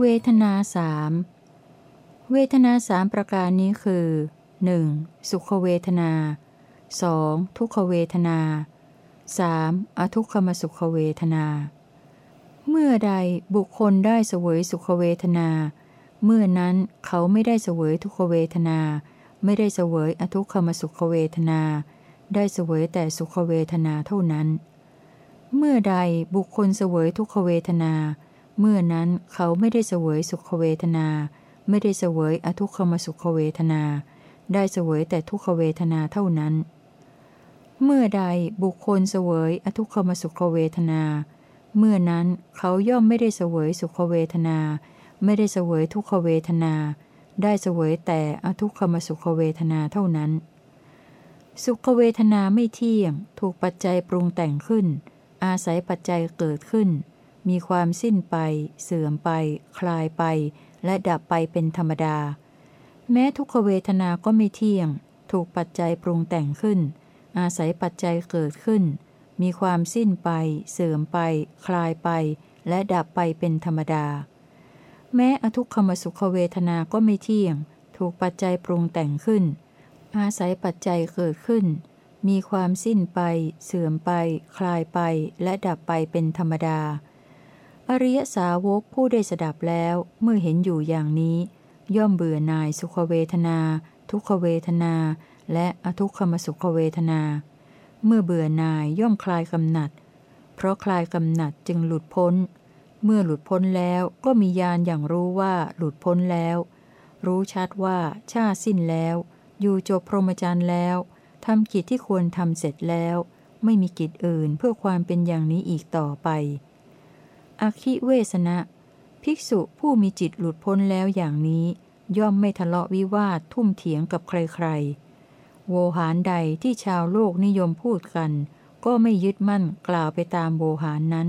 เวทนาสามเวทนาสามประการนี้คือ 1. สุขเวทนา 2. ทุกขเวทนา 3. อทุกขมสุขเวทนา เมื่อใดบุคคลได้เสวยสุขเวทนา เมื่อนั้นเขาไม่ได้เสวยทุกขเวทนา ไม่ได้เสวยอทุกขมสุขเวทนา ได้เสวยแต่สุขเวทนาเท่านั้น เมื่อใดบุคคลเสวยทุกขเวทนาเเมื่อนั้นเขาไม่ได้เสวยสุขเวทนา ไม่ได้เสวยอทุกขมสุขเวทนา ได้เสวยแต่ทุกขเวทนาเท่านั้น เมื่อใดบุคคลเสวยอทุกขมสุขเวทนา เมื่อนั้นเขาย่อมไม่ได้เสวยสุขเวทนา ไม่ได้เสวยทุกขเวทนา ได้เสวยแต่อทุกขมสุขเวทนาเท่านั้น สุขเวทนาไม่เที่ยง ถูกปัจจัยปรุงแต่งขึ้น อาศัยปัจจัยเกิดขึ้น มีความสิ้นไป เสื่อมไป คลายไป และดับไปเป็นธรรมดา แม้ทุกขเวทนาก็ไม่เที่ยง ถูกปัจจัยปรุงแต่งขึ้น อาศัยปัจจัยเกิดขึ้น มีความสิ้นไป เสื่อมไป คลายไป และดับไปเป็นธรรมดา แม้อทุกขมสุขเวทนาก็ไม่เที่ยง ถูกปัจจัยปรุงแต่งขึ้น อาศัยปัจจัยเกิดขึ้นมีความสิ้นไป เสื่อมไป คลายไป และดับไปเป็นธรรมดา อริยสาวกผู้ได้สดับแล้วเมื่อเห็นอยู่อย่างนี้ ย่อมเบื่อหน่ายสุขเวทนา ทุกขเวทนา และอทุกขมสุขเวทนา เมื่อเบื่อนายย่อมคลายกำหนัด เพราะคลายกำหนัดจึงหลุดพ้น เมื่อหลุดพ้นแล้วก็มียานอย่างรู้ว่าหลุดพ้นแล้ว รู้ชัดว่าชาสิ้นแล้ว อยู่จบพรหมจรรย์แล้วทำกิจที่ควรทำเสร็จแล้ว ไม่มีกิจอื่นเพื่อความเป็นอย่างนี้อีกต่อไป อคิเวสนะ ภิกษุผู้มีจิตหลุดพ้นแล้วอย่างนี้ ย่อมไม่ทะเลาะวิวาททุ่มเถียงกับใครๆ โวหารใดที่ชาวโลกนิยมพูดกัน ก็ไม่ยึดมั่นกล่าวไปตามโวหารนั้น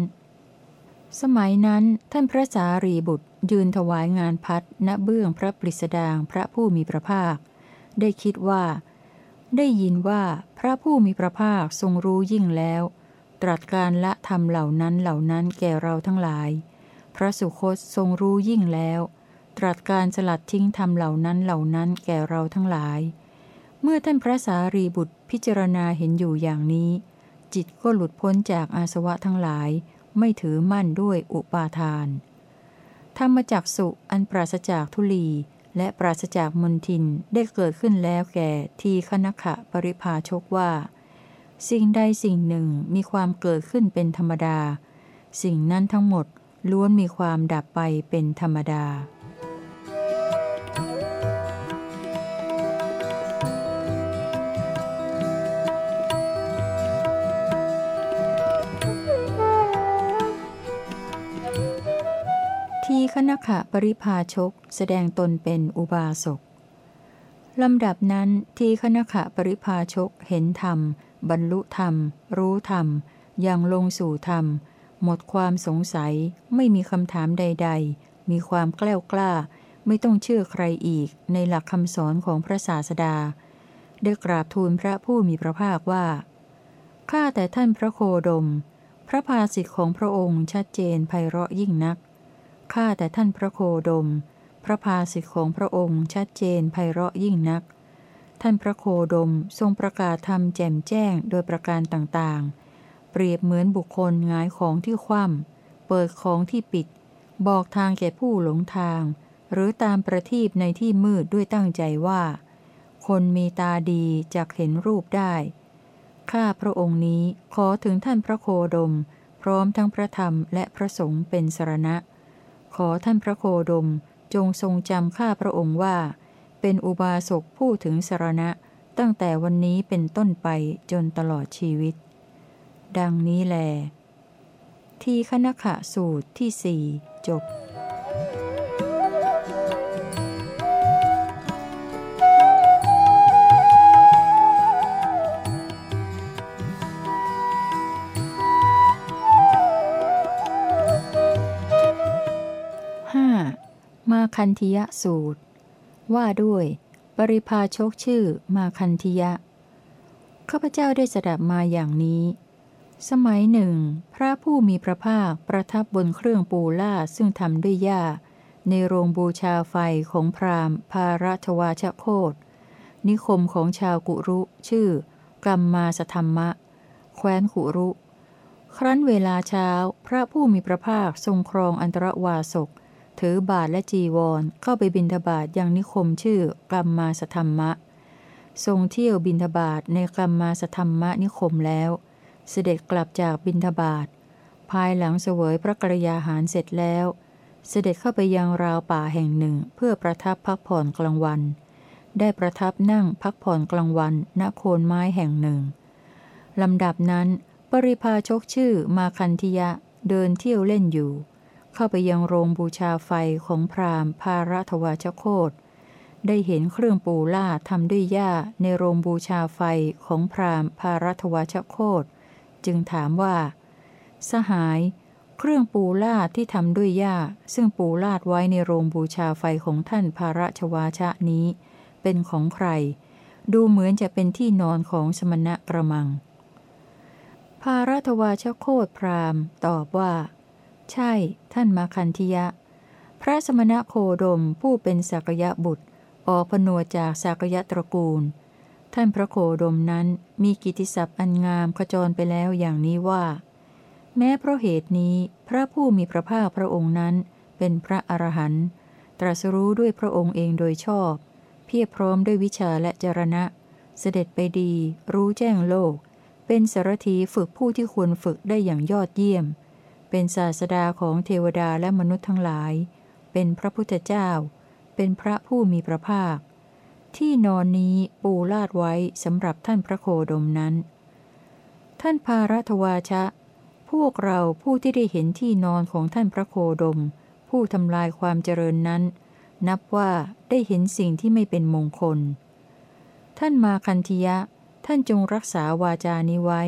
สมัยนั้นท่านพระสารีบุตรยืนถวายงานพัดณเบื้องพระปริสดางพระผู้มีพระภาค ได้คิดว่า ได้ยินว่าพระผู้มีพระภาคทรงรู้ยิ่งแล้ว ตรัสการละธรรมเหล่านั้นเหล่านั้นแก่เราทั้งหลาย พระสุคตทรงรู้ยิ่งแล้ว ตรัสการสลัดทิ้งธรรมเหล่านั้นเหล่านั้นแก่เราทั้งหลาย เมื่อท่านพระสารีบุตรพิจารณาเห็นอยู่อย่างนี้ จิตก็หลุดพ้นจากอาสวะทั้งหลาย ไม่ถือมั่นด้วยอุปาทาน ธรรมจักสุอันปราศจากทุลีและปราศจากมนทินได้เกิดขึ้นแล้วแก่ทีคณขะปริภาชกว่า สิ่งใดสิ่งหนึ่งมีความเกิดขึ้นเป็นธรรมดา สิ่งนั้นทั้งหมดล้วนมีความดับไปเป็นธรรมดา ทีคณขะปริพาชกแสดงตนเป็นอุบาสกลำดับนั้นทีคณขะปริพาชกเห็นธรรม บรรลุธรรม รู้ธรรมยังลงสู่ธรรม หมดความสงสัย ไม่มีคำถามใด ๆ มีความแกล้วกล้า ไม่ต้องเชื่อใครอีกในหลักคำสอนของพระศาสดา ได้กราบทูลพระผู้มีพระภาคว่า ข้าแต่ท่านพระโคดม พระภาสิทธิของพระองค์ชัดเจนไพเราะยิ่งนัก ข้าแต่ท่านพระโคดม พระภาสิทธิของพระองค์ชัดเจนไพเราะยิ่งนัก ท่านพระโคดมทรงประกาศธรรมแจ่มแจ้งโดยประการต่างๆ เปรียบเหมือนบุคคลงายของที่คว่ำเปิดของที่ปิด บอกทางแก่ผู้หลงทาง หรือตามประทีปในที่มืดด้วยตั้งใจว่า คนมีตาดีจะเห็นรูปได้ ข้าพระองค์นี้ขอถึงท่านพระโคดม พร้อมทั้งพระธรรมและพระสงฆ์เป็นสรณะ ขอท่านพระโคดมจงทรงจำข้าพระองค์ว่า เป็นอุบาสกผู้ถึงสรณะตั้งแต่วันนี้เป็นต้นไปจนตลอดชีวิต ดังนี้แล ที่คณขะสูตรที่สี่จบมาคันธิยสูตร ว่าด้วยปริพาชกชื่อมาคันธิยะ ข้าพเจ้าได้สดับมาอย่างนี้ สมัยหนึ่ง พระผู้มีพระภาคประทับบนเครื่องปูล่าซึ่งทำด้วยหญ้า ในโรงบูชาไฟของพราหมณ์พารัชวาชโคตนิคมของชาวกุรุ ชื่อกรรมมาสธรรมะ แคว้นกุรุ ครั้นเวลาเช้า พระผู้มีพระภาคทรงครองอันตรวาสก ถือบาทและจีวรเข้าไปบินทบาทยังนิคมชื่อกรรมมาสธรรมะ ทรงเที่ยวบินทบาทในกรรมมาสธรรมะนิคมแล้ว เสด็จกลับจากบินทบาทภายหลังเสวยพระกรยาหารเสร็จแล้ว เสด็จเข้าไปยังราวป่าแห่งหนึ่งเพื่อประทับพักผ่อนกลางวัน ได้ประทับนั่งพักผ่อนกลางวันณโคนไม้แห่งหนึ่งลำดับนั้น ปริพาชกชื่อมาคันธิยะเดินเที่ยวเล่นอยู่ เข้าไปยังโรงบูชาไฟของพราหมณ์พารัตวาชโคตได้เห็นเครื่องปูล่าทำด้วยหญ้าในโรงบูชาไฟของพราหมณ์พารัตวาชโคตจึงถามว่า สหาย เครื่องปูลาดที่ทำด้วยหญ้าซึ่งปูลาดไว้ในโรงบูชาไฟของท่านภาระชวาชะนี้ เป็นของใคร ดูเหมือนจะเป็นที่นอนของสมณะกระมังภารัตวาชโคตพราหมณ์ตอบว่า ใช่ ท่านมาคันธิยะ พระสมณะโคดมผู้เป็นสักยะบุตร ออกพนวจากสักยะตระกูล ท่านพระโคดมนั้นมีกิติศัพท์อันงามขจรไปแล้วอย่างนี้ว่า แม้เพราะเหตุนี้พระผู้มีพระภาคพระองค์นั้น เป็นพระอรหันต์ตรัสรู้ด้วยพระองค์เองโดยชอบ เพียรพร้อมด้วยวิชาและจรณะ เสด็จไปดี รู้แจ้งโลก เป็นสารถีฝึกผู้ที่ควรฝึกได้อย่างยอดเยี่ยม เป็นศาสดาของเทวดาและมนุษย์ทั้งหลาย เป็นพระพุทธเจ้า เป็นพระผู้มีพระภาค ที่นอนนี้ปูลาดไว้สำหรับท่านพระโคดมนั้น ท่านพารัตวาชะ พวกเราผู้ที่ได้เห็นที่นอนของท่านพระโคดม ผู้ทำลายความเจริญนั้น นับว่าได้เห็นสิ่งที่ไม่เป็นมงคล ท่านมาคันธิยะ ท่านจงรักษาวาจานี้ไว้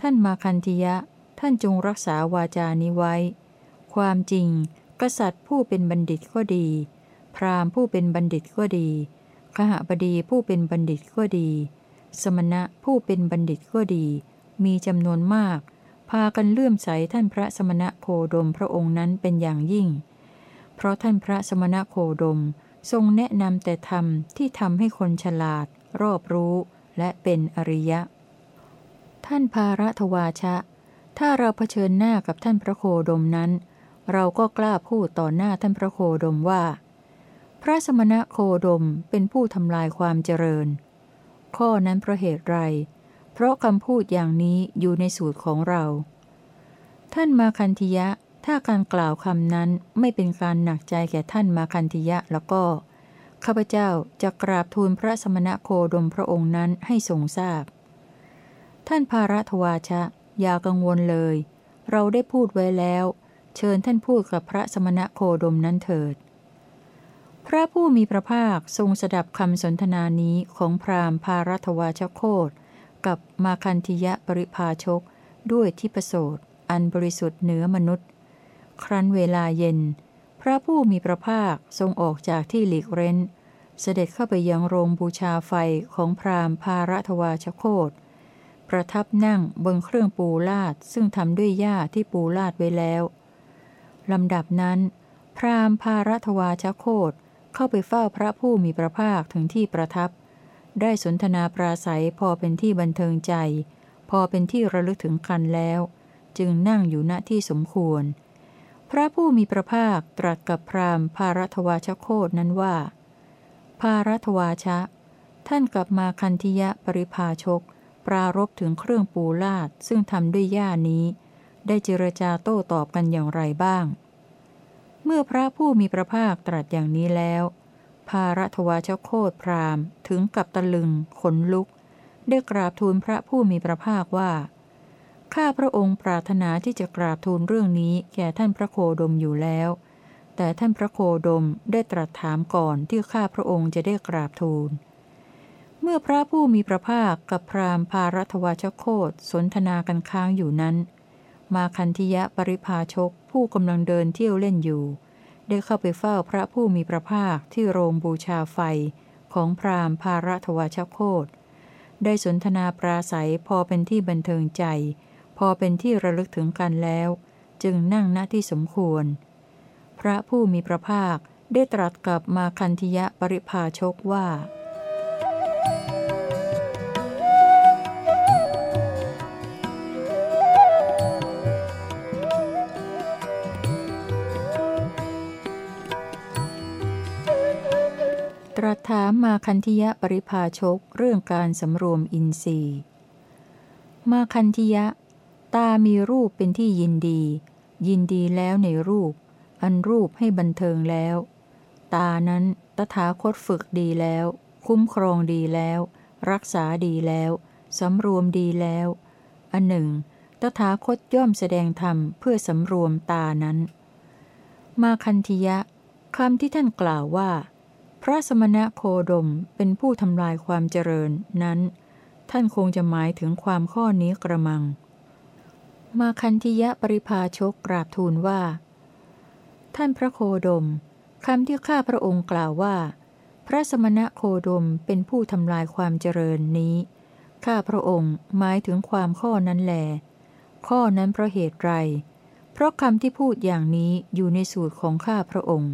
ท่านมาคันธิยะ ท่านจงรักษาวาจานี้ไว้ ความจริง กษัตริย์ผู้เป็นบัณฑิตก็ดี พราหมณ์ผู้เป็นบัณฑิตก็ดีขหบดีผู้เป็นบัณฑิตก็ดี สมณะผู้เป็นบัณฑิตก็ดี มีจำนวนมาก พากันเลื่อมใสท่านพระสมณะโคดมพระองค์นั้นเป็นอย่างยิ่ง เพราะท่านพระสมณะโคดมทรงแนะนำแต่ธรรมที่ทำให้คนฉลาด รอบรู้และเป็นอริยะ ท่านภาระทวาชะ ถ้าเราเผชิญหน้ากับท่านพระโคดมนั้น เราก็กล้าพูดต่อหน้าท่านพระโคดมว่า พระสมณะโคดมเป็นผู้ทำลายความเจริญ ข้อนั้นเพราะเหตุไร เพราะคำพูดอย่างนี้อยู่ในสูตรของเรา ท่านมาคันธิยะ ถ้าการกล่าวคำนั้นไม่เป็นการหนักใจแก่ท่านมาคันธิยะแล้วก็ข้าพเจ้าจะกราบทูลพระสมณะโคดมพระองค์นั้นให้ทรงทราบ ท่านภารัทวาชะ อย่ากังวลเลย เราได้พูดไว้แล้ว เชิญท่านพูดกับพระสมณะโคดมนั้นเถิด พระผู้มีพระภาคทรงสดับคำสนทนานี้ของพราหมณ์ภารัทวาชโคดกับมาคันธิยะปริภาชก ด้วยทิพโสดอันบริสุทธิ์เหนือมนุษย์ ครั้นเวลาเย็น พระผู้มีพระภาคทรงออกจากที่หลีกเร้น เสด็จเข้าไปยังโรงบูชาไฟของพราหมณ์พารัตวาชโคต ประทับนั่งบนเครื่องปูลาดซึ่งทำด้วยหญ้าที่ปูลาดไว้แล้วลำดับนั้น พราหมณ์พารัตวาชโคตเข้าไปเฝ้าพระผู้มีพระภาคถึงที่ประทับ ได้สนทนาปราศัยพอเป็นที่บันเทิงใจ พอเป็นที่ระลึกถึงกันแล้ว จึงนั่งอยู่ณที่สมควร พระผู้มีพระภาคตรัสกับพราหมณ์ภารัตวาชโคดนั้นว่าภารัตวาชะ ท่านกลับมาคันธิยะปริภาชก ปรารบถึงเครื่องปูลาดซึ่งทำด้วยหญ้านี้ ได้เจรจาโต้ตอบกันอย่างไรบ้าง เมื่อพระผู้มีพระภาคตรัสอย่างนี้แล้ว ภารัตวาชโคตพรามถึงกับตะลึง ขนลุก ได้กราบทูลพระผู้มีพระภาคว่าข้าพระองค์ปรารถนาที่จะกราบทูลเรื่องนี้แก่ท่านพระโคดมอยู่แล้ว แต่ท่านพระโคดมได้ตรัสถามก่อนที่ข้าพระองค์จะได้กราบทูล มื่อพระผู้มีพระภาคกับพราหมณ์ภารัตวชโคตสนทนากันค้างอยู่นั้น มาคันธิยะปริภาชกผู้กำลังเดินเที่ยวเล่นอยู่ ได้เข้าไปเฝ้าพระผู้มีพระภาคที่โรงบูชาไฟของพราหมณ์ภารัตวชโคตได้สนทนาปราศัยพอเป็นที่บันเทิงใจ พอเป็นที่ระลึกถึงกันแล้ว จึงนั่งณที่สมควร พระผู้มีพระภาคได้ตรัสกับมาคันธยะปริภาชกว่า ตรัสถามมาคันธยะปริภาชกเรื่องการสำรวมอินทรีย์ มาคันธยะ ตามีรูปเป็นที่ยินดี ยินดีแล้วในรูป อันรูปให้บันเทิงแล้ว ตานั้นตถาคตฝึกดีแล้ว คุ้มครองดีแล้ว รักษาดีแล้วสำรวมดีแล้ว อันหนึ่ง ตถาคตย่อมแสดงธรรมเพื่อสำรวมตานั้น มาคันธยะคำที่ท่านกล่าวว่า ระสมณะโคดมเป็นผู้ทำลายความเจริญนั้น ท่านคงจะหมายถึงความข้อนี้กระมัง มาคันธยะปริภาชกกราบทูลว่า ท่านพระโคดมคำที่ข้าพระองค์กล่าวว่า พระสมณะโคดมเป็นผู้ทำลายความเจริญนี้ ข้าพระองค์หมายถึงความข้อนั้นแล ข้อนั้นเพราะเหตุไร เพราะคำที่พูดอย่างนี้อยู่ในสูตรของข้าพระองค์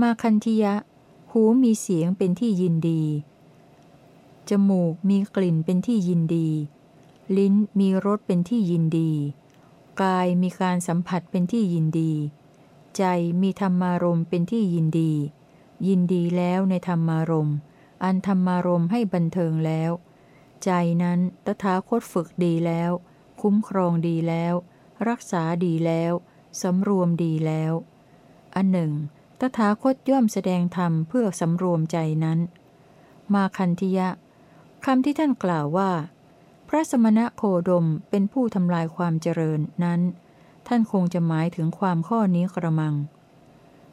มาคันธิยะ หูมีเสียงเป็นที่ยินดี จมูกมีกลิ่นเป็นที่ยินดี ลิ้นมีรสเป็นที่ยินดี กายมีการสัมผัสเป็นที่ยินดี ใจมีธรรมารมเป็นที่ยินดี ยินดีแล้วในธรรมารมอันธรรมารมให้บันเทิงแล้ว ใจนั้นตถาคตฝึกดีแล้ว คุ้มครองดีแล้ว รักษาดีแล้วสำรวมดีแล้ว อันหนึ่ง ตถาคตย่อมแสดงธรรมเพื่อสำรวมใจนั้น มาคันธิยะคำที่ท่านกล่าวว่า พระสมณะโคดมเป็นผู้ทำลายความเจริญนั้น ท่านคงจะหมายถึงความข้อนี้กระมัง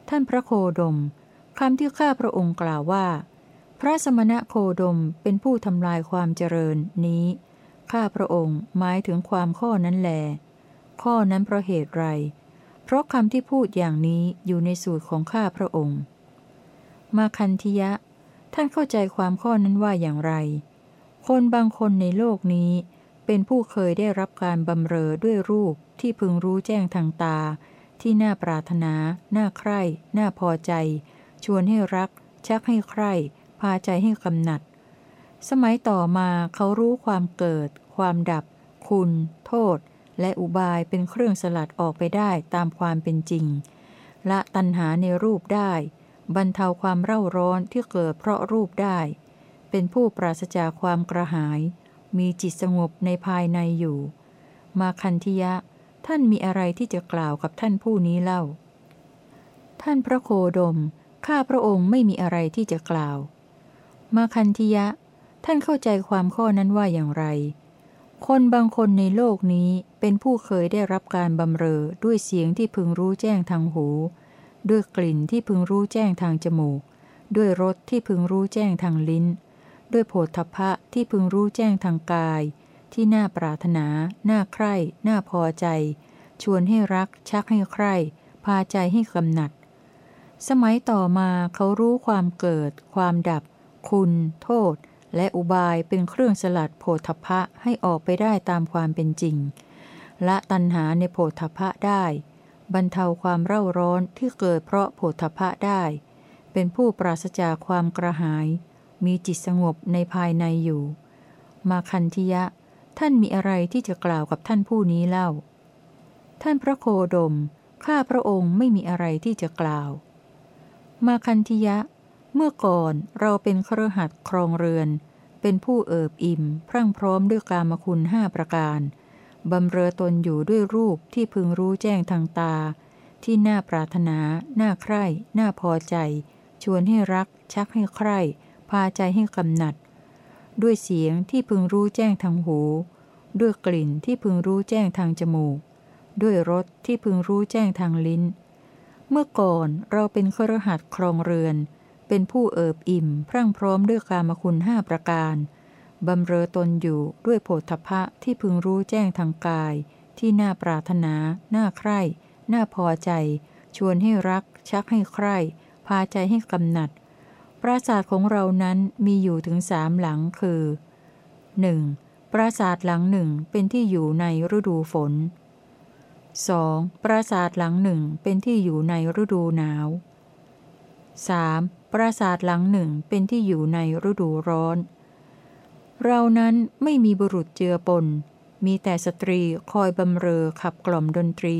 ท่านพระโคดมคำที่ข้าพระองค์กล่าวว่า พระสมณะโคดมเป็นผู้ทำลายความเจริญนี้ ข้าพระองค์หมายถึงความข้อนั้นแล ข้อนั้นเพราะเหตุไร เพราะคำที่พูดอย่างนี้อยู่ในสูตรของข้าพระองค์ มาคันธิยะ ท่านเข้าใจความข้อนั้นว่าอย่างไร คนบางคนในโลกนี้ เป็นผู้เคยได้รับการบำเรอด้วยรูปที่พึงรู้แจ้งทางตา ที่น่าปรารถนา น่าใคร่ น่าพอใจ ชวนให้รัก ชักให้ใคร่ พาใจให้กำหนัด สมัยต่อมาเขารู้ความเกิด ความดับ คุณ โทษ และอุบายเป็นเครื่องสลัดออกไปได้ตามความเป็นจริง ละตัณหาในรูปได้ บรรเทาความเร่าร้อนที่เกิดเพราะรูปได้ เป็นผู้ปราศจากความกระหาย มีจิตสงบในภายในอยู่ มาคันธิยะ ท่านมีอะไรที่จะกล่าวกับท่านผู้นี้เล่า ท่านพระโคดม ข้าพระองค์ไม่มีอะไรที่จะกล่าว มาคันธิยะ ท่านเข้าใจความข้อนั้นว่าอย่างไร คนบางคนในโลกนี้เป็นผู้เคยได้รับการบำเรอด้วยเสียงที่พึงรู้แจ้งทางหู ด้วยกลิ่นที่พึงรู้แจ้งทางจมูก ด้วยรสที่พึงรู้แจ้งทางลิ้น ด้วยโผฏฐพะที่พึงรู้แจ้งทางกาย ที่น่าปรารถนา น่าใคร่ น่าพอใจ ชวนให้รัก ชักให้ใคร่ พาใจให้กำหนัด สมัยต่อมาเขารู้ความเกิด ความดับ คุณ โทษ และอุบายเป็นเครื่องสลัดโผฏฐะให้ออกไปได้ตามความเป็นจริง ละตัณหาในโผฏฐะได้ บรรเทาความเร่าร้อนที่เกิดเพราะโผฏฐะได้ เป็นผู้ปราศจากความกระหาย มีจิตสงบในภายในอยู่ มาคันธิยะ ท่านมีอะไรที่จะกล่าวกับท่านผู้นี้เล่า ท่านพระโคดม ข้าพระองค์ไม่มีอะไรที่จะกล่าว มาคันธิยะ เมื่อก่อนเราเป็นเครือขัดครองเรือน เป็นผู้เอิบอิ่ม พรั่งพร้อมด้วยกามคุณห้าประการ บำเรอตนอยู่ด้วยรูปที่พึงรู้แจ้งทางตา ที่น่าปรารถนา น่าใคร่ น่าพอใจ ชวนให้รัก ชักให้ใคร่ พาใจให้กำหนัด ด้วยเสียงที่พึงรู้แจ้งทางหู ด้วยกลิ่นที่พึงรู้แจ้งทางจมูก ด้วยรสที่พึงรู้แจ้งทางลิ้น เมื่อก่อนเราเป็นครหัสครองเรือนเเป็นผู้เอิบอิ่ม พรั่งพร้อมด้วยกามคุณห้าประการ บำเรอตนอยู่ด้วยโผฏฐะที่พึงรู้แจ้งทางกาย ที่น่าปรารถนา น่าใคร่ น่าพอใจ ชวนให้รัก ชักให้ใคร่ พาใจให้กำหนัด ปราสาทของเรานั้นมีอยู่ถึงสามหลังคือ 1. ปราสาทหลังหนึ่งเป็นที่อยู่ในฤดูฝน 2. ปราสาทหลังหนึ่งเป็นที่อยู่ในฤดูหนาว 3. ปราสาทหลังหนึ่งเป็นที่อยู่ในฤดูร้อน เรานั้นไม่มีบุรุษเจือปน มีแต่สตรีคอยบำเรอขับกล่อมดนตรี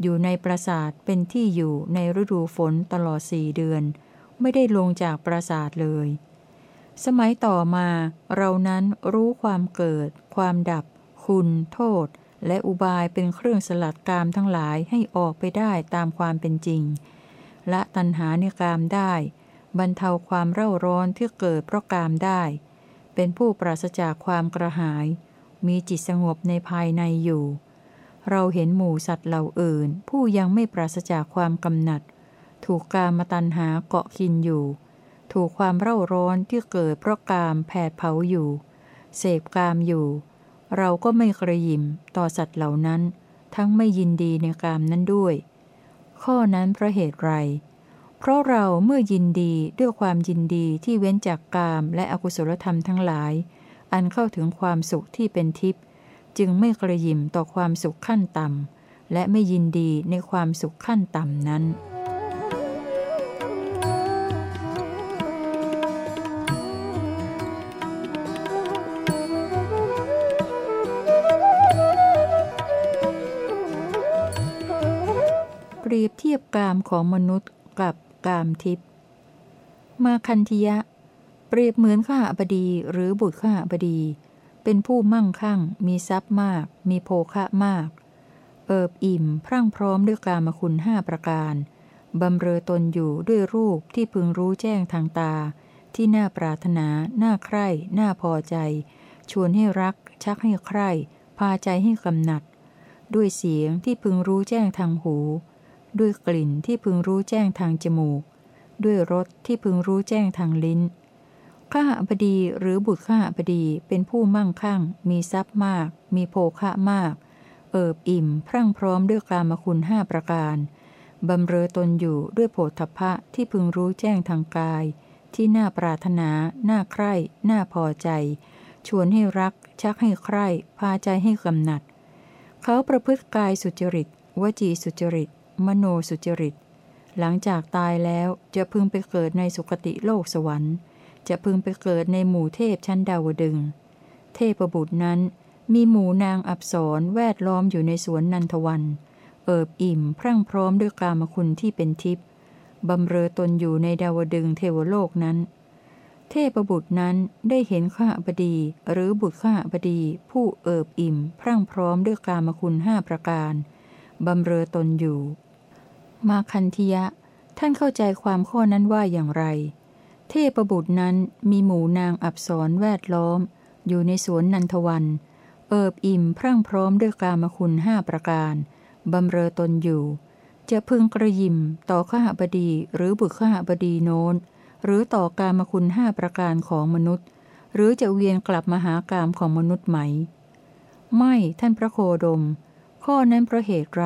อยู่ในปราสาทเป็นที่อยู่ในฤดูฝนตลอดสี่เดือน ไม่ได้ลงจากปราสาทเลย สมัยต่อมาเรานั้นรู้ความเกิด ความดับ คุณ โทษ และอุบายเป็นเครื่องสลัดกามทั้งหลายให้ออกไปได้ตามความเป็นจริงและตัณหาในกามได้ บรรเทาความเร่าร้อนที่เกิดเพราะกามได้ เป็นผู้ปราศจากความกระหาย มีจิตสงบในภายในอยู่ เราเห็นหมู่สัตว์เหล่าอื่น ผู้ยังไม่ปราศจากความกำหนัด ถูกกามตัณหาเกาะกินอยู่ ถูกความเร่าร้อนที่เกิดเพราะกามแผดเผาอยู่ เสพกามอยู่ เราก็ไม่กระยิมต่อสัตว์เหล่านั้น ทั้งไม่ยินดีในกามนั้นด้วย ข้อนั้นเพราะเหตุไร เพราะเราเมื่อยินดีด้วยความยินดีที่เว้นจากกามและอกุศลธรรมทั้งหลาย อันเข้าถึงความสุขที่เป็นทิพย์จึงไม่กระยิมต่อความสุขขั้นต่ำและไม่ยินดีในความสุขขั้นต่ำนั้นเปรียบเทียบกามของมนุษย์กับ กามทิพย์มาคันธยะ เปรียบเหมือนข้าบดีหรือบุตรข้าบดี เป็นผู้มั่งคั่ง มีทรัพย์มาก มีโภคะมาก เอิบอิ่ม พรั่งพร้อมด้วยกามคุณห้าประการ บำเรอตนอยู่ด้วยรูปที่พึงรู้แจ้งทางตา ที่น่าปรารถนา น่าใคร่ น่าพอใจ ชวนให้รัก ชักให้ใคร่ พาใจให้กำหนัด ด้วยเสียงที่พึงรู้แจ้งทางหู ด้วยกลิ่นที่พึงรู้แจ้งทางจมูก ด้วยรสที่พึงรู้แจ้งทางลิ้น ข้าบดีหรือบุตรข้าบดีเป็นผู้มั่งคั่ง มีทรัพย์มาก มีโภคะมาก เอิบอิ่ม พรั่งพร้อมด้วยกามคุณห้าประการ บำเรอตนอยู่ด้วยโผฏฐะที่พึงรู้แจ้งทางกาย ที่น่าปรารถนา น่าใคร่ น่าพอใจ ชวนให้รัก ชักให้ใคร่ พาใจให้กำหนัด เขาประพฤติกายสุจริต วจีสุจริต มโนสุจริต หลังจากตายแล้วจะพึงไปเกิดในสุคติโลกสวรรค์ จะพึงไปเกิดในหมู่เทพชั้นดาวดึง เทพบุตรนั้นมีหมู่นางอับสรแวดล้อมอยู่ในสวนนันทวัน เอิบอิ่มพรั่งพร้อมด้วยกามคุณที่เป็นทิพย์บำเรอตนอยู่ในดาวดึงเทวโลกนั้น เทพบุตรนั้นได้เห็นข้าบดีหรือบุตรข้าบดี ผู้เอิบอิ่ม พรั่งพร้อมด้วยกามคุณห้าประการ บำเรอตนอยู่ มาคันธิยะ ท่านเข้าใจความข้อนั้นว่าอย่างไร เทพบุตรนั้นมีหมู่นางอับสรแวดล้อม อยู่ในสวนนันทวัน เอิบอิ่มพรั่งพร้อมด้วยกามคุณห้าประการ บำเรอตนอยู่ จะพึงกระยิมต่อข้าบดีหรือบุตรข้าบดีโน้น หรือต่อกามคุณห้าประการของมนุษย์ หรือจะเวียนกลับมาหากามของมนุษย์ไหม ไม่ท่านพระโคดม ข้อนั้นเพราะเหตุไร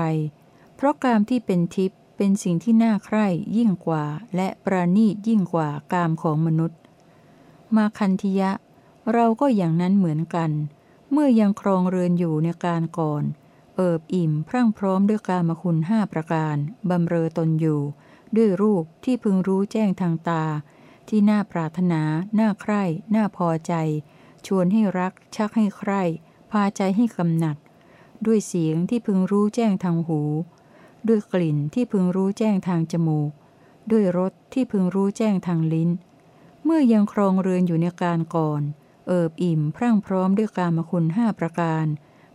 เพราะกามที่เป็นทิพย์ เป็นสิ่งที่น่าใคร่ยิ่งกว่าและประณีตยิ่งกว่ากามของมนุษย์ มาคันธิยะ เราก็อย่างนั้นเหมือนกัน เมื่อยังครองเรือนอยู่ในการก่อน เอิบอิ่มพรั่งพร้อมด้วยกามคุณห้าประการบำเรอตนอยู่ ด้วยรูปที่พึงรู้แจ้งทางตา ที่น่าปรารถนา น่าใคร่ น่าพอใจ ชวนให้รัก ชักให้ใคร่ พาใจให้กำหนัด ด้วยเสียงที่พึงรู้แจ้งทางหู ด้วยกลิ่นที่พึงรู้แจ้งทางจมูก ด้วยรสที่พึงรู้แจ้งทางลิ้น เมื่อยังครองเรือนอยู่ในการก่อน เอิบอิ่มพรั่งพร้อมด้วยกามคุณห้าประการ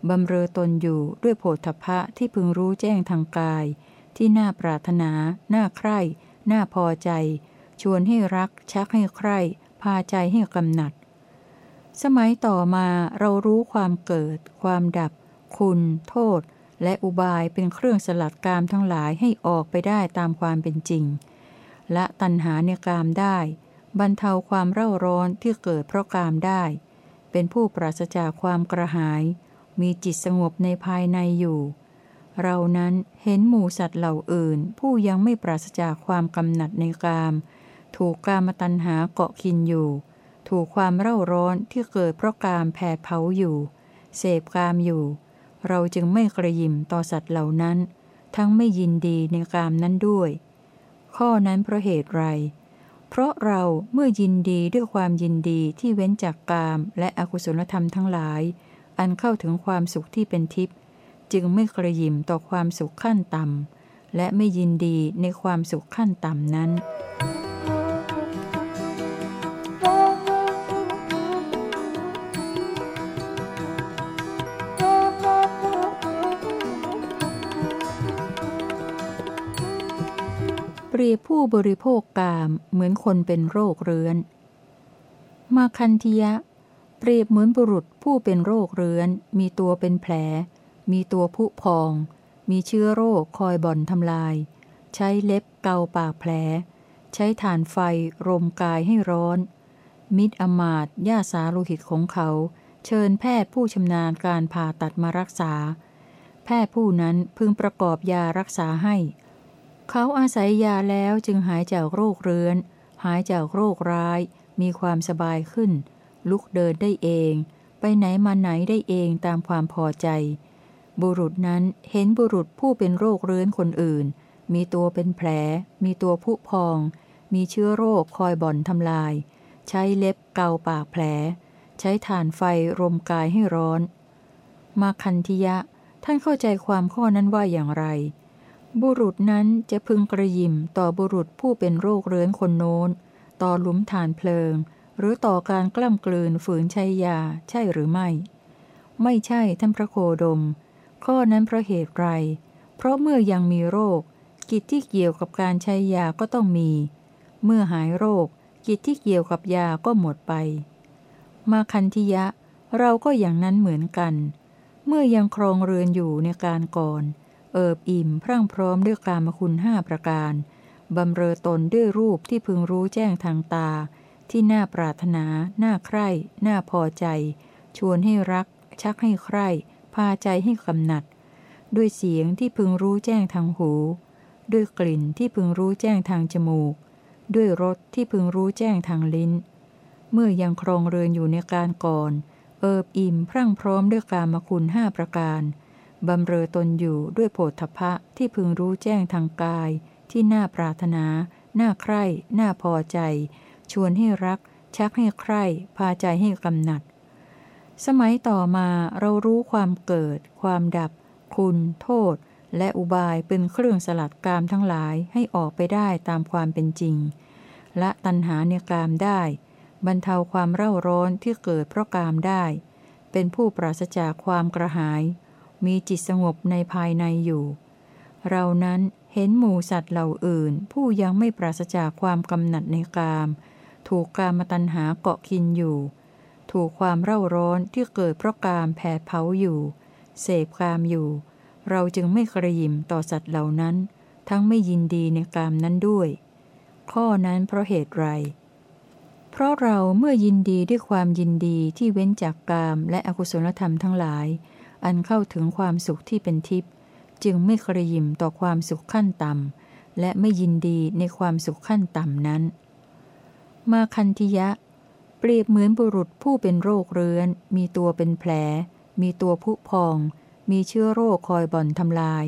บำเรอตนอยู่ด้วยโผฏฐะที่พึงรู้แจ้งทางกาย ที่น่าปรารถนา น่าใคร่ น่าพอใจ ชวนให้รัก ชักให้ใคร่ พาใจให้กำหนัด สมัยต่อมาเรารู้ความเกิด ความดับ คุณ โทษ และอุบายเป็นเครื่องสลัดกามทั้งหลายให้ออกไปได้ตามความเป็นจริง และตัณหาในกามได้ บรรเทาความเร่าร้อนที่เกิดเพราะกามได้ เป็นผู้ปราศจากความกระหาย มีจิตสงบในภายในอยู่ เรานั้นเห็นหมูสัตว์เหล่าอื่น ผู้ยังไม่ปราศจากความกำหนัดในกาม ถูกกามตัณหาเกาะกินอยู่ ถูกความเร่าร้อนที่เกิดเพราะกามแผดเผาอยู่ เสพกามอยู่ เราจึงไม่กระยิมต่อสัตว์เหล่านั้น ทั้งไม่ยินดีในกามนั้นด้วย ข้อนั้นเพราะเหตุไร เพราะเราเมื่อยินดีด้วยความยินดีที่เว้นจากกามและอกุศลธรรมทั้งหลาย อันเข้าถึงความสุขที่เป็นทิพย์จึงไม่กระยิมต่อความสุขขั้นต่ำและไม่ยินดีในความสุขขั้นต่ำนั้น รียผู้บริโภคกามเหมือนคนเป็นโรคเรื้อน มาคันธิยะ เปรียบเหมือนบุรุษผู้เป็นโรคเรื้อน มีตัวเป็นแผล มีตัวผุพอง มีเชื้อโรคคอยบ่อนทำลาย ใช้เล็บเกาปากแผล ใช้ฐานไฟรมกายให้ร้อน มิตรอมาตย่าสาโลหิตของเขา เชิญแพทย์ผู้ชำนาญการผ่าตัดมารักษา แพทย์ผู้นั้นพึงประกอบยารักษาให้ เขาอาศัยยาแล้วจึงหายจากโรคเรื้อน หายจากโรคร้าย มีความสบายขึ้น ลุกเดินได้เอง ไปไหนมาไหนได้เองตามความพอใจ บุรุษนั้นเห็นบุรุษผู้เป็นโรคเรื้อนคนอื่น มีตัวเป็นแผล มีตัวผุพอง มีเชื้อโรคคอยบ่อนทำลาย ใช้เล็บเกาปากแผล ใช้ถ่านไฟรมกายให้ร้อน มาคันธิยะ ท่านเข้าใจความข้อนั้นว่าอย่างไร บุรุษนั้นจะพึงกระยิมต่อบุรุษผู้เป็นโรคเรื้อนคนโน้น ต่อหลุมฐานเพลิง หรือต่อการกล้ำกลืนฝืนใช้ยาใช่หรือไม่ ไม่ใช่ท่านพระโคดม ข้อนั้นเพราะเหตุไร เพราะเมื่อยังมีโรค กิจที่เกี่ยวกับการใช้ยาก็ต้องมี เมื่อหายโรค กิจที่เกี่ยวกับยาก็หมดไป มาคันธิยะ เราก็อย่างนั้นเหมือนกัน เมื่อยังครองเรือนอยู่ในการก่อน เอิบอิ่มพรั่งพร้อมด้วยกามคุณห้าประการ บำเรอตนด้วยรูปที่พึงรู้แจ้งทางตา ที่น่าปรารถนา น่าใคร่ น่าพอใจ ชวนให้รัก ชักให้ใคร่ พาใจให้กำหนัด ด้วยเสียงที่พึงรู้แจ้งทางหู ด้วยกลิ่นที่พึงรู้แจ้งทางจมูก ด้วยรสที่พึงรู้แจ้งทางลิ้น เมื่อยังครองเรือนอยู่ในการก่อน เอิบอิ่มพรั่งพร้อมด้วยกามคุณห้าประการ บำเรอตนอยู่ด้วยโผฏฐะที่พึงรู้แจ้งทางกาย ที่น่าปรารถนา น่าใคร่ น่าพอใจ ชวนให้รัก ชักให้ใคร่ พาใจให้กำหนัด สมัยต่อมาเรารู้ความเกิด ความดับ คุณ โทษ และอุบายเป็นเครื่องสลัดกามทั้งหลายให้ออกไปได้ตามความเป็นจริง และตัณหาในกามได้ บรรเทาความเร่าร้อนที่เกิดเพราะกามได้เป็นผู้ปราศจากความกระหาย มีจิตสงบในภายในอยู่ เรานั้นเห็นหมูสัตว์เหล่าอื่น ผู้ยังไม่ปราศจากความกำหนัดในกาม ถูกกามตัณหาเกาะกินอยู่ ถูกความเร่าร้อนที่เกิดเพราะกามแผดเผาอยู่ เสพกามอยู่ เราจึงไม่กระยิมต่อสัตว์เหล่านั้น ทั้งไม่ยินดีในกามนั้นด้วย ข้อนั้นเพราะเหตุไรเพราะเราเมื่อยินดีด้วยความยินดีที่เว้นจากกามและอกุศลธรรมทั้งหลาย อันเข้าถึงความสุขที่เป็นทิพย์จึงไม่กระยิมต่อความสุขขั้นต่ำและไม่ยินดีในความสุขขั้นต่ำนั้น มาคันธิยะ เปรียบเหมือนบุรุษผู้เป็นโรคเรื้อน มีตัวเป็นแผล มีตัวผุพอง มีเชื้อโรคคอยบ่อนทำลาย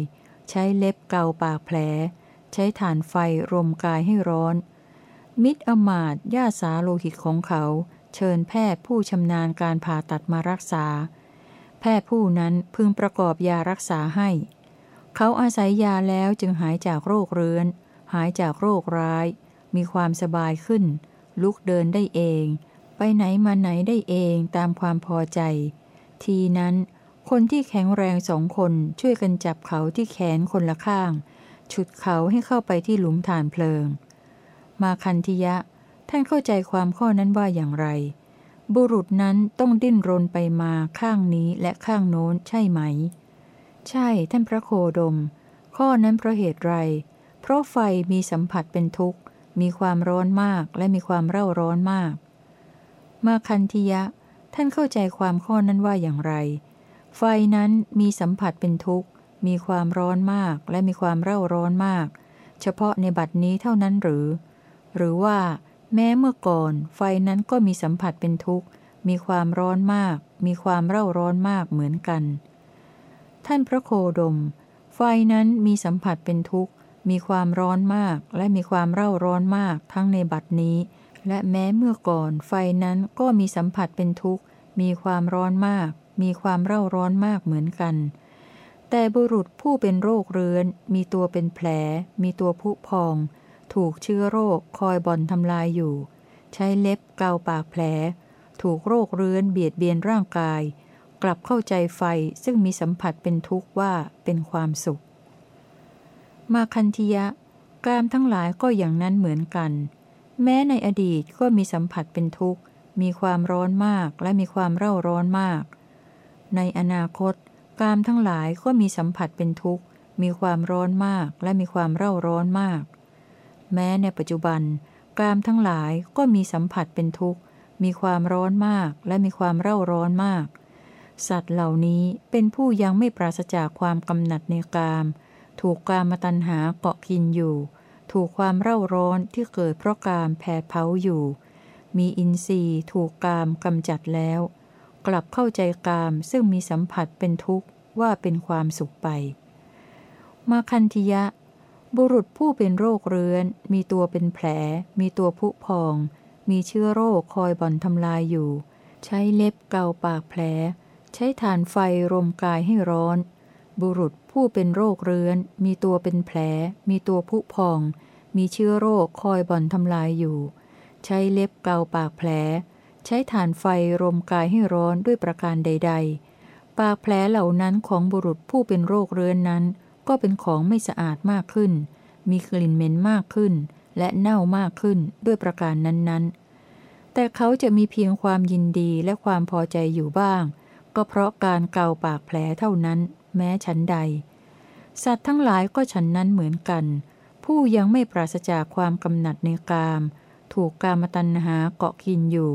ใช้เล็บเกาปากแผล ใช้ฐานไฟรมกายให้ร้อน มิตรอมาตย่าสาโลหิตของเขา เชิญแพทย์ผู้ชำนาญการผ่าตัดมารักษา พทย์ผู้นั้นพึงประกอบยารักษาให้ เขาอาศัยยาแล้วจึงหายจากโรคเรื้อน หายจากโรคร้าย มีความสบายขึ้น ลุกเดินได้เอง ไปไหนมาไหนได้เองตามความพอใจ ทีนั้นคนที่แข็งแรงสองคนช่วยกันจับเขาที่แขนคนละข้าง ฉุดเขาให้เข้าไปที่หลุมฐานเพลิง มาคันธิยะ ท่านเข้าใจความข้อนั้นว่าอย่างไร บุรุษนั้นต้องดิ้นรนไปมาข้างนี้และข้างโน้นใช่ไหม ใช่ท่านพระโคดม ข้อนั้นเพราะเหตุไร เพราะไฟมีสัมผัสเป็นทุกข์ มีความร้อนมากและมีความเร่าร้อนมาก มาคันธิยะ ท่านเข้าใจความข้อนั้นว่าอย่างไร ไฟนั้นมีสัมผัสเป็นทุกข์ มีความร้อนมากและมีความเร่าร้อนมาก เฉพาะในบัดนี้เท่านั้นหรือ หรือว่า แม้เมื่อก่อนไฟนั้นก็มีสัมผัสเป็นทุกข์ มีความร้อนมาก มีความเร่าร้อนมากเหมือนกัน ท่านพระโคดม ไฟนั้นมีสัมผัสเป็นทุกข์ มีความร้อนมาก และมีความเร่าร้อนมากทั้งในบัดนี้ และแม้เมื่อก่อนไฟนั้นก็มีสัมผัสเป็นทุกข์ มีความร้อนมาก มีความเร่าร้อนมากเหมือนกัน แต่บุรุษผู้เป็นโรคเรื้อน มีตัวเป็นแผล มีตัวผุพอง ถูกเชื้อโรคคอยบ่อนทำลายอยู่ ใช้เล็บเกาปากแผล ถูกโรคเรื้อนเบียดเบียนร่างกาย กลับเข้าใจไฟซึ่งมีสัมผัสเป็นทุกข์ว่าเป็นความสุข มาคันธิยะกามทั้งหลายก็อย่างนั้นเหมือนกัน แม้ในอดีตก็มีสัมผัสเป็นทุกข์ มีความร้อนมากและมีความเร่าร้อนมาก ในอนาคตกามทั้งหลายก็มีสัมผัสเป็นทุกข์ มีความร้อนมากและมีความเร่าร้อนมาก แม้ในปัจจุบัน กามทั้งหลายก็มีสัมผัสเป็นทุกข์ มีความร้อนมากและมีความเร่าร้อนมาก สัตว์เหล่านี้เป็นผู้ยังไม่ปราศจากความกำหนัดในกาม ถูกกามตัณหาเกาะกินอยู่ ถูกความเร่าร้อนที่เกิดเพราะกามแผดเผาอยู่ มีอินทรีย์ถูกกามกำจัดแล้ว กลับเข้าใจกามซึ่งมีสัมผัสเป็นทุกข์ว่าเป็นความสุขไปมาคันธิยะ บุรุษผู้เป็นโรคเรื้อน มีตัวเป็นแผล มีตัวผุพอง มีเชื้อโรคคอยบ่อนทำลายอยู่ ใช้เล็บเกาปากแผล ใช้ฐานไฟรมกายให้ร้อน บุรุษผู้เป็นโรคเรื้อน มีตัวเป็นแผล มีตัวผุพอง มีเชื้อโรคคอยบ่อนทำลายอยู่ ใช้เล็บเกาปากแผล ใช้ฐานไฟรมกายให้ร้อนด้วยประการใด ๆ ปากแผลเหล่านั้นของบุรุษผู้เป็นโรคเรื้อนนั้น ก็เป็นของไม่สะอาดมากขึ้น มีกลิ่นเหม็นมากขึ้น และเน่ามากขึ้นด้วยประการนั้นๆ แต่เขาจะมีเพียงความยินดีและความพอใจอยู่บ้าง ก็เพราะการเกาปากแผลเท่านั้น แม้ฉันใด สัตว์ทั้งหลายก็ฉันนั้นเหมือนกัน ผู้ยังไม่ปราศจากความกำหนัดในกาม ถูกกามตัณหาเกาะกินอยู่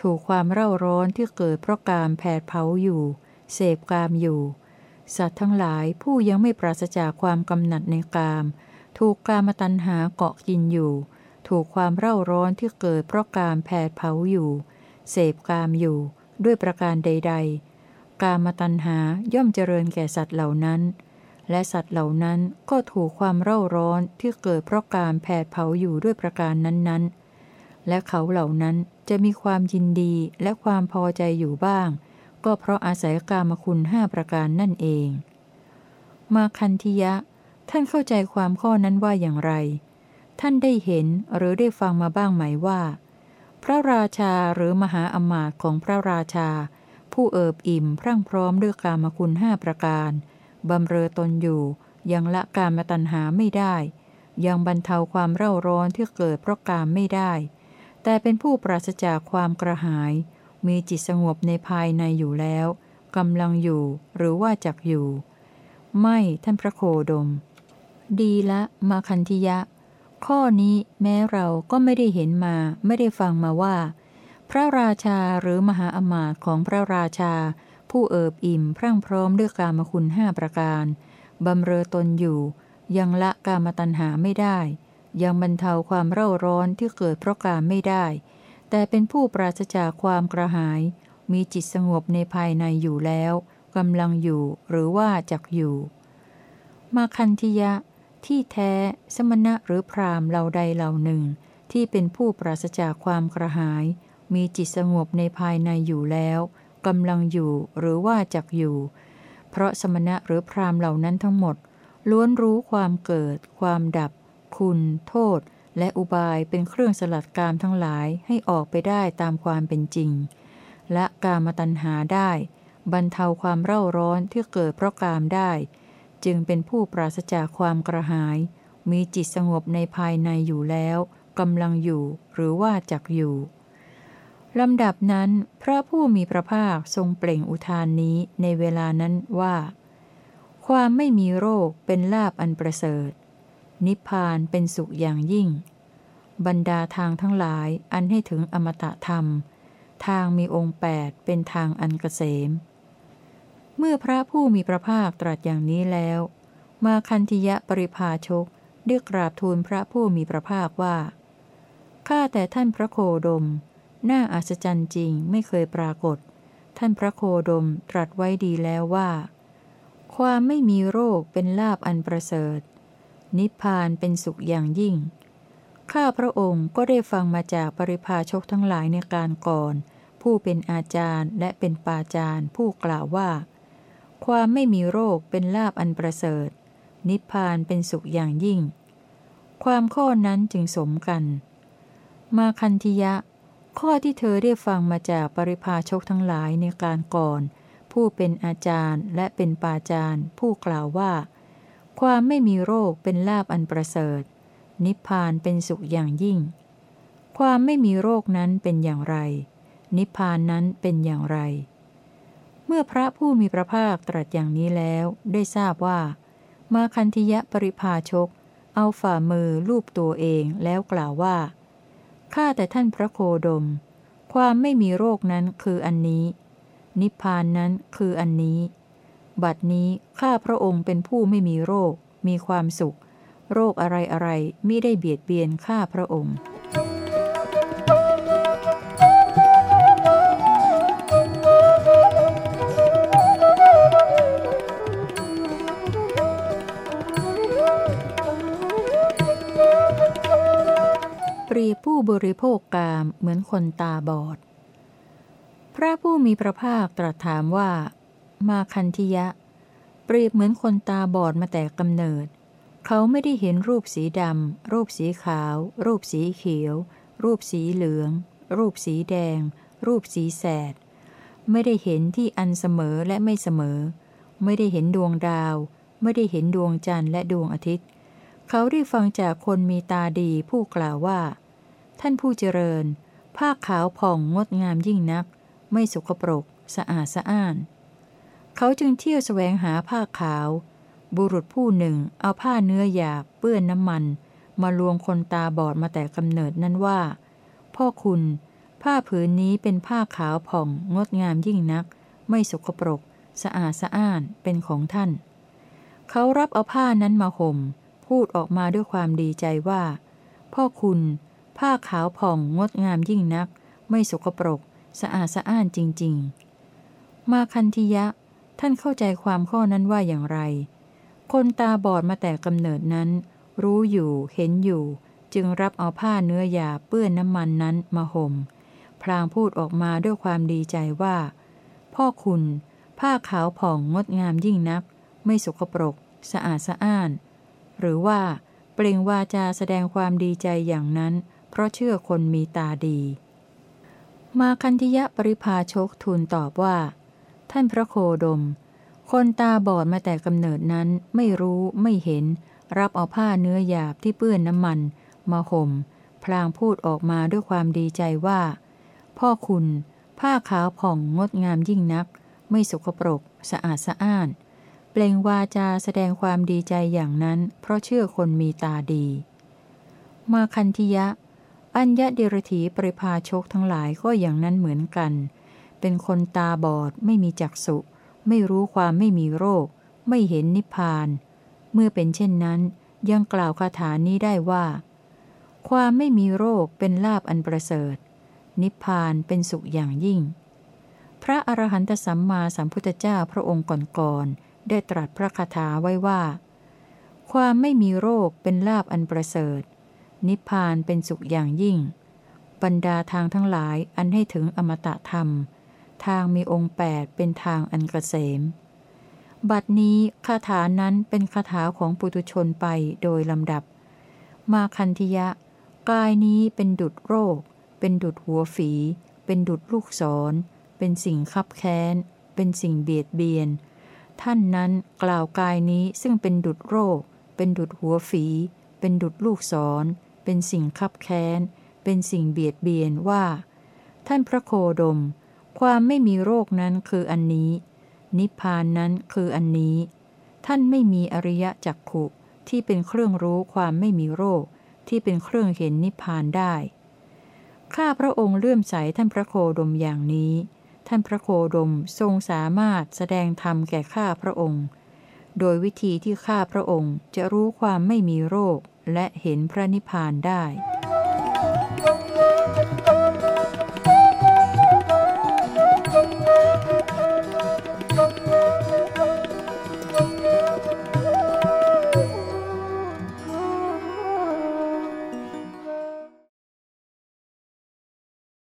ถูกความเร่าร้อนที่เกิดเพราะกามแผดเผาอยู่ เสพกามอยู่ สัตว์ทั้งหลายผู้ยังไม่ปราศจากความกำหนัดในกาม ถูกกามตัณหาเกาะกินอยู่ ถูกความเร่าร้อนที่เกิดเพราะกามแผดเผาอยู่ เสพกามอยู่ ด้วยประการใด ๆ กามตัณหาย่อมเจริญแก่สัตว์เหล่านั้น และสัตว์เหล่านั้นก็ถูกความเร่าร้อนที่เกิดเพราะการแผดเผาอยู่ด้วยประการนั้นๆ และเขาเหล่านั้นจะมีความยินดีและความพอใจอยู่บ้าง ก็เพราะอาศัยกามคุณห้าประการนั่นเอง มาคันธิยะ ท่านเข้าใจความข้อนั้นว่าอย่างไร ท่านได้เห็นหรือได้ฟังมาบ้างไหมว่า พระราชาหรือมหาอมาตย์ของพระราชา ผู้เอิบอิ่มพรั่งพร้อมด้วยกามคุณห้าประการบำเรอตนอยู่ยังละกามตัณหาไม่ได้ ยังบรรเทาความเร่าร้อนที่เกิดเพราะกามไม่ได้ แต่เป็นผู้ปราศจากความกระหาย มีจิตสงบในภายในอยู่แล้วกำลังอยู่หรือว่าจักอยู่ ไม่ท่านพระโคดม ดีละมาคันธิยะ ข้อนี้แม้เราก็ไม่ได้เห็นมาไม่ได้ฟังมาว่า พระราชาหรือมหาอมาตย์ของพระราชา ผู้เอิบอิ่มพรั่งพร้อมด้วยกามคุณห้าประการบำเรอตนอยู่ ยังละกามตัณหาไม่ได้ ยังบรรเทาความเร่าร้อนที่เกิดเพราะกามไม่ได้ แต่เป็นผู้ปราศจากความกระหาย มีจิตสงบในภายในอยู่แล้วกำลังอยู่หรือว่าจักอยู่ มาคันธิยะ ที่แท้ สมณะหรือพรามเหล่าใดเหล่าหนึ่ง ที่เป็นผู้ปราศจากความกระหาย มีจิตสงบในภายในอยู่แล้วกำลังอยู่หรือว่าจักอยู่ เพราะสมณะหรือพรามเหล่านั้นทั้งหมด ล้วนรู้ความเกิด ความดับ คุณ โทษ และอุบายเป็นเครื่องสลัดกามทั้งหลายให้ออกไปได้ตามความเป็นจริง และกามตัณหาได้ บรรเทาความเร่าร้อนที่เกิดเพราะกามได้ จึงเป็นผู้ปราศจากความกระหาย มีจิตสงบในภายในอยู่แล้วกำลังอยู่หรือว่าจักอยู่ลำดับนั้นพระผู้มีพระภาคทรงเปล่งอุทานนี้ในเวลานั้นว่า ความไม่มีโรคเป็นลาบอันประเสริฐ นิพพานเป็นสุขอย่างยิ่ง บรรดาทางทั้งหลายอันให้ถึงอมตะธรรม ทางมีองค์แปดเป็นทางอันกเกษม เมื่อพระผู้มีพระภาคตรัสอย่างนี้แล้ว มาคันธิยะปริภาชกได้กราบทูลพระผู้มีพระภาคว่า ข้าแต่ท่านพระโคดม น่าอัศจรรย์จริงไม่เคยปรากฏ ท่านพระโคดมตรัสไว้ดีแล้วว่าคความไม่มีโรคเป็นลาบอันประเสริฐ นิพพานเป็นสุขอย่างยิ่ง ข้าพระองค์ก็ได้ฟังมาจากปริพาชกทั้งหลายในการก่อน ผู้เป็นอาจารย์และเป็นปาจารย์ผู้กล่าวว่า ความไม่มีโรคเป็นลาบอันประเสริฐ นิพพานเป็นสุขอย่างยิ่ง ความข้อนั้นจึงสมกัน มาคันธิยะ ข้อที่เธอได้ฟังมาจากปริพาชกทั้งหลายในการก่อน ผู้เป็นอาจารย์และเป็นปาจารย์ผู้กล่าวว่า ความไม่มีโรคเป็นลาบอันประเสริฐ นิพพานเป็นสุขอย่างยิ่ง ความไม่มีโรคนั้นเป็นอย่างไร นิพพานนั้นเป็นอย่างไร เมื่อพระผู้มีพระภาคตรัสอย่างนี้แล้วได้ทราบว่า มาคันธิยะปริภาชก เอาฝ่ามือลูบตัวเองแล้วกล่าวว่าข้าแต่ท่านพระโคดม ความไม่มีโรคนั้นคืออันนี้ นิพพานนั้นคืออันนี้ บัดนี้ข้าพระองค์เป็นผู้ไม่มีโรค มีความสุข โรคอะไรอะไรมิได้เบียดเบียนข้าพระองค์เปรียบผู้บริโภคกามเหมือนคนตาบอด พระผู้มีพระภาคตรัสถามว่า มาคันธิยะ เปรียบเหมือนคนตาบอดมาแต่กำเนิด เขาไม่ได้เห็นรูปสีดำ รูปสีขาว รูปสีเขียว รูปสีเหลือง รูปสีแดง รูปสีแสด ไม่ได้เห็นที่อันเสมอและไม่เสมอ ไม่ได้เห็นดวงดาว ไม่ได้เห็นดวงจันทร์และดวงอาทิตย์ เขาได้ฟังจากคนมีตาดีผู้กล่าวว่า ท่านผู้เจริญ ผ้าขาวผ่องงดงามยิ่งนัก ไม่สกปรก สะอาดสะอ้าน เขาจึงเที่ยวแสวงหาผ้าขาว บุรุษผู้หนึ่งเอาผ้าเนื้อหยาบเปื้อนน้ำมัน มาลวงคนตาบอดมาแต่กำเนิดนั้นว่า พ่อคุณ ผ้าผืนนี้เป็นผ้าขาวผ่องงดงามยิ่งนัก ไม่สกปรก สะอาดสะอ้านเป็นของท่าน เขารับเอาผ้านั้นมาห่ม พูดออกมาด้วยความดีใจว่า พ่อคุณ ผ้าขาวผ่องงดงามยิ่งนัก ไม่สกปรก สะอาดสะอ้านจริง ๆ มาคันธิยะ ท่านเข้าใจความข้อนั้นว่าอย่างไร คนตาบอดมาแต่กำเนิดนั้น รู้อยู่เห็นอยู่ จึงรับเอาผ้าเนื้อหยาเปื้อนน้ำมันนั้นมาหม่ม พลางพูดออกมาด้วยความดีใจว่า พ่อคุณ ผ้าขาวผ่องงดงามยิ่งนัก ไม่สกปรก สะอาดสะอ้าน หรือว่า เปล่งวาจาแสดงความดีใจอย่างนั้น เพราะเชื่อคนมีตาดี มาคันธิยะปริภาชกทูลตอบว่า ท่านพระโคดม คนตาบอดมาแต่กำเนิดนั้นไม่รู้ไม่เห็น รับเอาผ้าเนื้อหยาบที่เปื้อนน้ำมัน มาห่ม พลางพูดออกมาด้วยความดีใจว่า พ่อคุณ ผ้าขาวผ่องงดงามยิ่งนัก ไม่สกปรก สะอาดสะอ้าน เปล่งวาจาแสดงความดีใจอย่างนั้น เพราะเชื่อคนมีตาดี มาคันธิยะ อัญญเดรถีปริพาชกทั้งหลายก็อย่างนั้นเหมือนกัน เป็นคนตาบอด ไม่มีจักษุ ไม่รู้ความไม่มีโรค ไม่เห็นนิพพาน เมื่อเป็นเช่นนั้นยังกล่าวคาถานี้ได้ว่า ความไม่มีโรคเป็นลาบอันประเสริฐ นิพพานเป็นสุขอย่างยิ่ง พระอรหันตสัมมาสัมพุทธเจ้าพระองค์ก่อนๆได้ตรัสพระคาถาไว้ว่า ความไม่มีโรคเป็นลาบอันประเสริฐ นิพพานเป็นสุขอย่างยิ่ง บรรดาทางทั้งหลายอันให้ถึงอมตะธรรม ทางมีองค์แปดเป็นทางอันกเกษม บัดนี้คาถานั้นเป็นคาถาของปุตุชนไปโดยลำดับ มาคันธิยะ กายนี้เป็นดุดโรค เป็นดุดหัวฝี เป็นดุดลูกศร เป็นสิ่งคับแค้น เป็นสิ่งเบียดเบียน ท่านนั้นกล่าวกายนี้ซึ่งเป็นดุดโรค เป็นดุดหัวฝี เป็นดุดลูกศร เป็นสิ่งคับแค้น เป็นสิ่งเบียดเบียนว่า ท่านพระโคดม ความไม่มีโรคนั้นคืออันนี้ นิพพานนั้นคืออันนี้ ท่านไม่มีอริยจักขุที่เป็นเครื่องรู้ความไม่มีโรค ที่เป็นเครื่องเห็นนิพพานได้ ข้าพระองค์เลื่อมใสท่านพระโคดมอย่างนี้ ท่านพระโคดมทรงสามารถแสดงธรรมแก่ข้าพระองค์ โดยวิธีที่ข้าพระองค์จะรู้ความไม่มีโรคและเห็นพระนิพพานได้